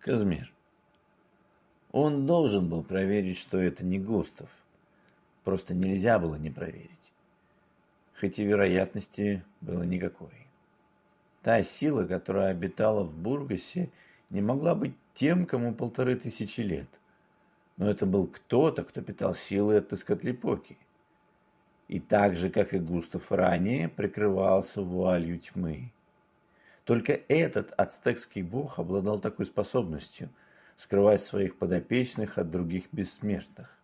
Казмир. Он должен был проверить, что это не Густав. Просто нельзя было не проверить. Хоть и вероятности было никакой. Та сила, которая обитала в Бургасе, не могла быть тем, кому полторы тысячи лет. Но это был кто-то, кто питал силы от Тескотлипоки. И так же, как и Густав ранее, прикрывался вуалью тьмы. Только этот ацтекский бог обладал такой способностью скрывать своих подопечных от других бессмертных.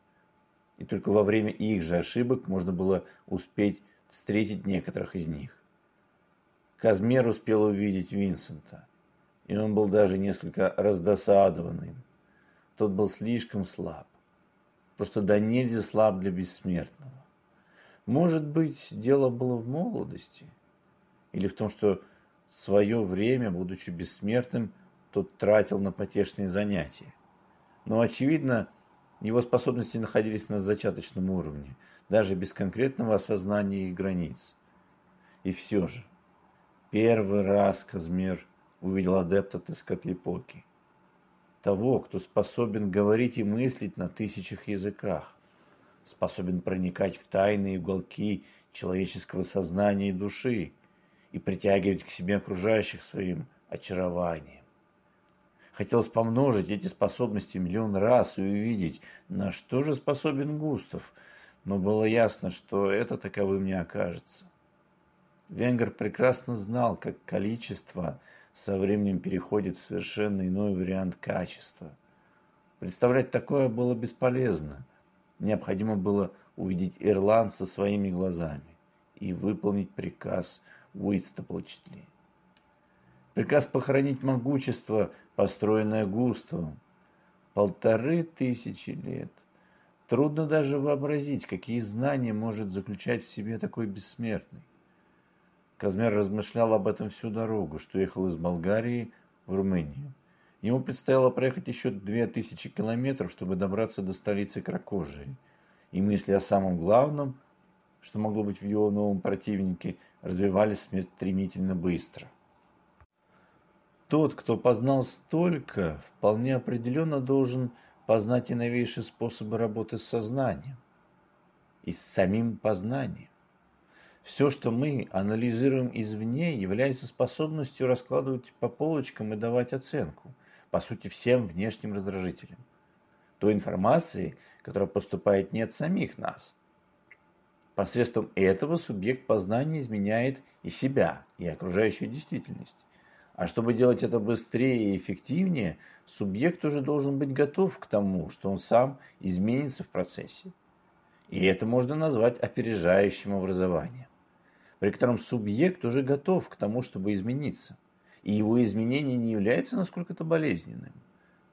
И только во время их же ошибок можно было успеть встретить некоторых из них. Казмер успел увидеть Винсента, и он был даже несколько раздосадован им. Тот был слишком слаб, просто до нельзя слаб для бессмертного. Может быть, дело было в молодости, или в том, что свое время, будучи бессмертным, тот тратил на потешные занятия. Но, очевидно, его способности находились на зачаточном уровне, даже без конкретного осознания их границ. И все же, Первый раз Казмир увидел адепта Тескотлипоки. Того, кто способен говорить и мыслить на тысячах языках, способен проникать в тайные уголки человеческого сознания и души и притягивать к себе окружающих своим очарованием. Хотелось помножить эти способности миллион раз и увидеть, на что же способен Густав, но было ясно, что это таковым не окажется. Венгер прекрасно знал, как количество со временем переходит в совершенно иной вариант качества. Представлять такое было бесполезно. Необходимо было увидеть ирландца своими глазами и выполнить приказ Уитстаплачетли. Приказ похоронить могущество, построенное Густавом. Полторы тысячи лет. Трудно даже вообразить, какие знания может заключать в себе такой бессмертный. Казмер размышлял об этом всю дорогу, что ехал из Болгарии в Румынию. Ему предстояло проехать еще две тысячи километров, чтобы добраться до столицы Кракожии. И мысли о самом главном, что могло быть в его новом противнике, развивались стремительно быстро. Тот, кто познал столько, вполне определенно должен познать и новейшие способы работы с сознанием и с самим познанием. Все, что мы анализируем извне, является способностью раскладывать по полочкам и давать оценку, по сути, всем внешним раздражителям. Той информации, которая поступает не от самих нас. Посредством этого субъект познания изменяет и себя, и окружающую действительность. А чтобы делать это быстрее и эффективнее, субъект уже должен быть готов к тому, что он сам изменится в процессе. И это можно назвать опережающим образованием при котором субъект уже готов к тому, чтобы измениться. И его изменение не является насколько-то болезненным.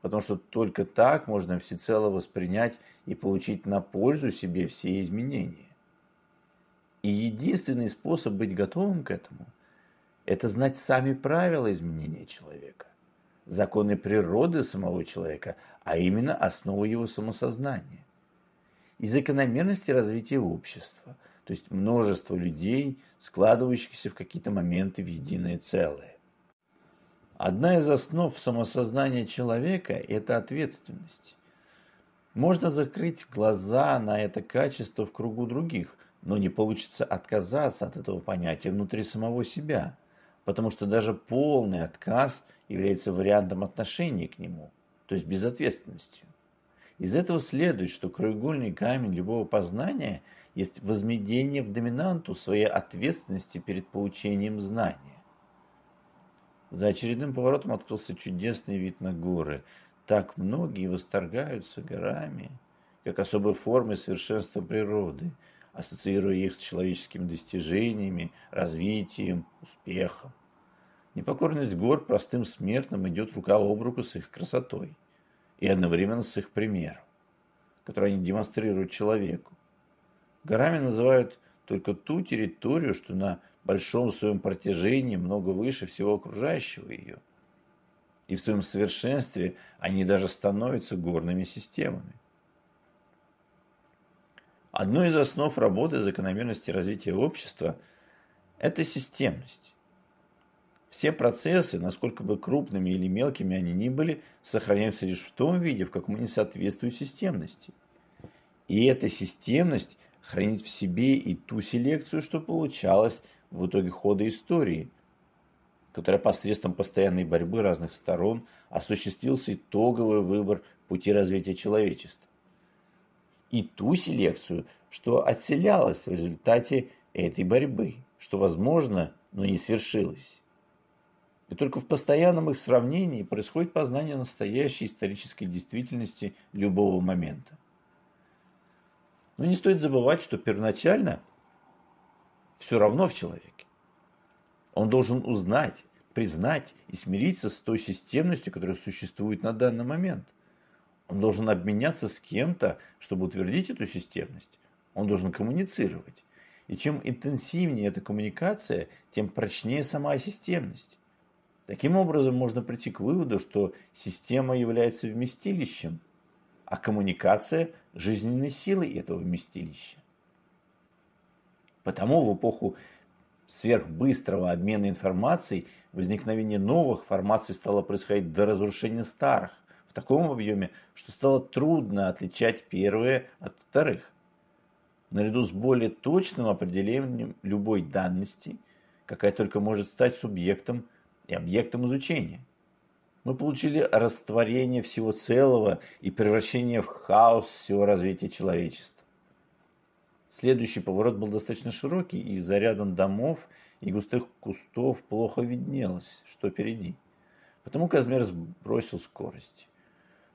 Потому что только так можно всецело воспринять и получить на пользу себе все изменения. И единственный способ быть готовым к этому – это знать сами правила изменения человека, законы природы самого человека, а именно основу его самосознания и закономерности развития общества – то есть множество людей, складывающихся в какие-то моменты в единое целое. Одна из основ самосознания человека – это ответственность. Можно закрыть глаза на это качество в кругу других, но не получится отказаться от этого понятия внутри самого себя, потому что даже полный отказ является вариантом отношения к нему, то есть безответственностью. Из этого следует, что краеугольный камень любого познания – есть возмедение в доминанту своей ответственности перед получением знания. За очередным поворотом открылся чудесный вид на горы. Так многие восторгаются горами, как особой формой совершенства природы, ассоциируя их с человеческими достижениями, развитием, успехом. Непокорность гор простым смертным идет рука об руку с их красотой и одновременно с их примером, который они демонстрируют человеку. Горами называют только ту территорию, что на большом своем протяжении много выше всего окружающего ее. И в своем совершенстве они даже становятся горными системами. Одной из основ работы закономерности развития общества – это системность. Все процессы, насколько бы крупными или мелкими они ни были, сохраняются лишь в том виде, в каком они соответствуют системности. И эта системность хранит в себе и ту селекцию, что получалось в итоге хода истории, которая посредством постоянной борьбы разных сторон осуществился итоговый выбор пути развития человечества. И ту селекцию, что отселялась в результате этой борьбы, что возможно, но не свершилось. И только в постоянном их сравнении происходит познание настоящей исторической действительности любого момента. Но не стоит забывать, что первоначально все равно в человеке. Он должен узнать, признать и смириться с той системностью, которая существует на данный момент. Он должен обменяться с кем-то, чтобы утвердить эту системность. Он должен коммуницировать. И чем интенсивнее эта коммуникация, тем прочнее сама системность. Таким образом, можно прийти к выводу, что система является вместилищем, а коммуникация – жизненной силой этого вместилища. Потому в эпоху сверхбыстрого обмена информацией возникновение новых формаций стало происходить до разрушения старых в таком объеме, что стало трудно отличать первые от вторых. Наряду с более точным определением любой данности, какая только может стать субъектом и объектом изучения. Мы получили растворение всего целого и превращение в хаос всего развития человечества. Следующий поворот был достаточно широкий, и за рядом домов и густых кустов плохо виднелось, что впереди. Потому Казмер сбросил скорость.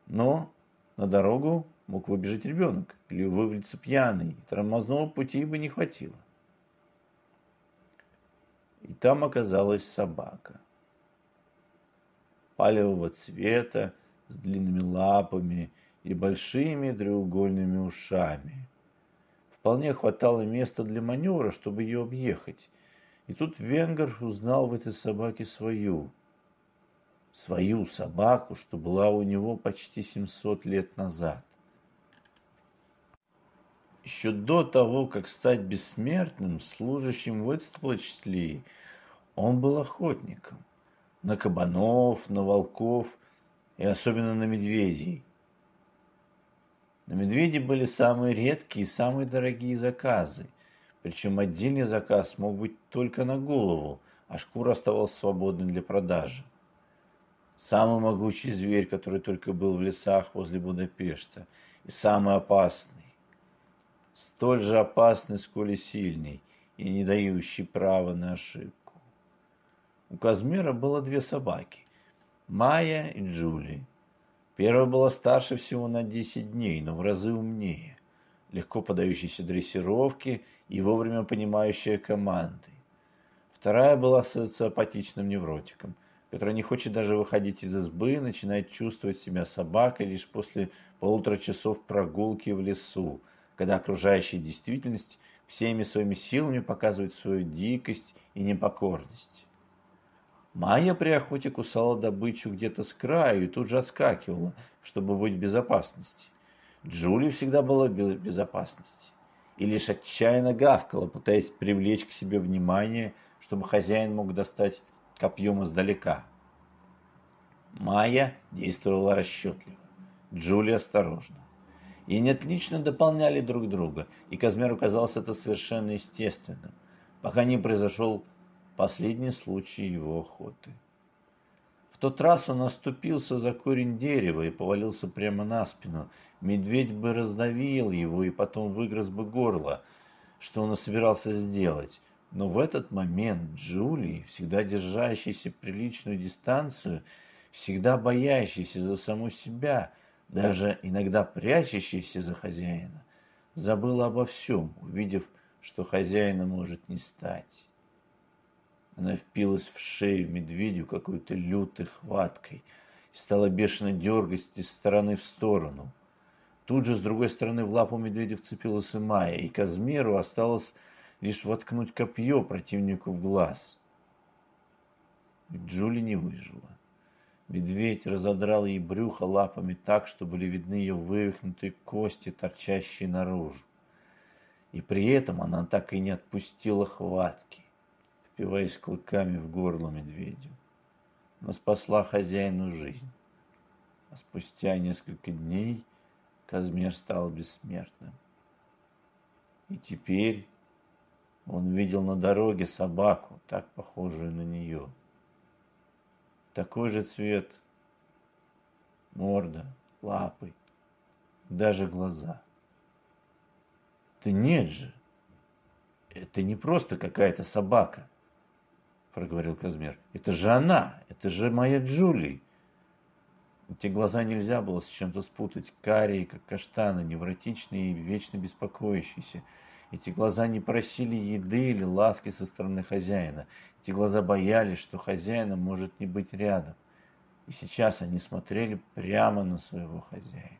Но на дорогу мог выбежать ребенок или вывалиться пьяный, тормозного пути бы не хватило. И там оказалась собака палевого цвета, с длинными лапами и большими треугольными ушами. Вполне хватало места для маневра, чтобы ее объехать. И тут Венгер узнал в этой собаке свою. Свою собаку, что была у него почти 700 лет назад. Еще до того, как стать бессмертным, служащим в Эстплочли, он был охотником на кабанов, на волков и особенно на медведей. На медведи были самые редкие и самые дорогие заказы. Причем отдельный заказ мог быть только на голову, а шкура оставалась свободной для продажи. Самый могучий зверь, который только был в лесах возле Будапешта, и самый опасный. Столь же опасный, сколь и сильный, и не дающий права на ошибку. У Казмира было две собаки – Майя и Джули. Первая была старше всего на 10 дней, но в разы умнее, легко подающейся дрессировке и вовремя понимающая команды. Вторая была социопатичным невротиком, который не хочет даже выходить из избы, начинает чувствовать себя собакой лишь после полутора часов прогулки в лесу, когда окружающая действительность всеми своими силами показывает свою дикость и непокорность. Майя при охоте кусала добычу где-то с краю и тут же отскакивала, чтобы быть в безопасности. Джули всегда была в безопасности и лишь отчаянно гавкала, пытаясь привлечь к себе внимание, чтобы хозяин мог достать копьем издалека. Майя действовала расчетливо, Джули осторожно. И они отлично дополняли друг друга, и Казмеру казалось это совершенно естественным, пока не произошел последний случай его охоты. В тот раз он оступился за корень дерева и повалился прямо на спину. Медведь бы раздавил его и потом выгрыз бы горло, что он и собирался сделать. Но в этот момент Джулий, всегда держащийся приличную дистанцию, всегда боящийся за саму себя, даже иногда прячущийся за хозяина, забыл обо всем, увидев, что хозяина может не стать. Она впилась в шею медведю какой-то лютой хваткой и стала бешено дергать из стороны в сторону. Тут же с другой стороны в лапу медведя вцепилась и Майя, и Казмеру осталось лишь воткнуть копье противнику в глаз. Джули не выжила. Медведь разодрал ей брюхо лапами так, что были видны ее вывихнутые кости, торчащие наружу. И при этом она так и не отпустила хватки впиваясь клыками в горло медведю, но спасла хозяину жизнь. А спустя несколько дней Казмер стал бессмертным. И теперь он видел на дороге собаку, так похожую на нее. Такой же цвет, морда, лапы, даже глаза. Да нет же, это не просто какая-то собака, проговорил Казмер. Это же она, это же моя Джули. Эти глаза нельзя было с чем-то спутать. Карие, как каштаны, невротичные и вечно беспокоящиеся. Эти глаза не просили еды или ласки со стороны хозяина. Эти глаза боялись, что хозяина может не быть рядом. И сейчас они смотрели прямо на своего хозяина.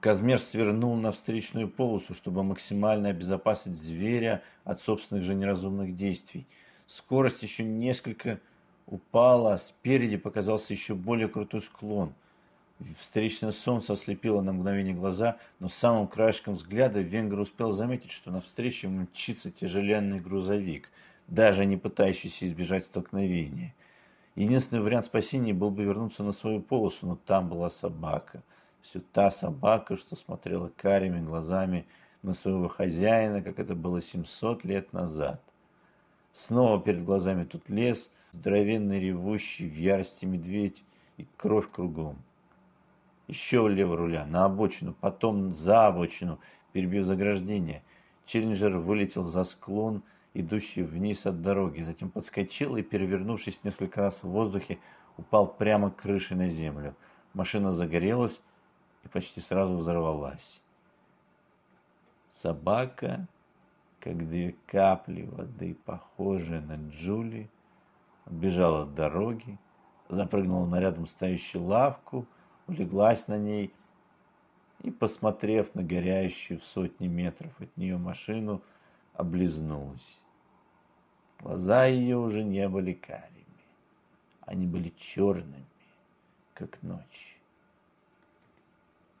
Казмер свернул на встречную полосу, чтобы максимально обезопасить зверя от собственных же неразумных действий. Скорость еще несколько упала, а спереди показался еще более крутой склон. Встречное солнце ослепило на мгновение глаза, но самым краешком взгляда Венгер успел заметить, что навстречу ему мчится тяжеленный грузовик, даже не пытающийся избежать столкновения. Единственный вариант спасения был бы вернуться на свою полосу, но там была собака – все та собака, что смотрела карими глазами на своего хозяина, как это было 700 лет назад. Снова перед глазами тут лес, здоровенный ревущий в ярости медведь и кровь кругом. Еще влево руля, на обочину, потом за обочину, перебив заграждение. Челленджер вылетел за склон, идущий вниз от дороги, затем подскочил и, перевернувшись несколько раз в воздухе, упал прямо крышей на землю. Машина загорелась, и почти сразу взорвалась. Собака, как две капли воды, похожая на Джули, отбежала от дороги, запрыгнула на рядом стоящую лавку, улеглась на ней и, посмотрев на горящую в сотни метров от нее машину, облизнулась. Глаза ее уже не были карими, они были черными, как ночь.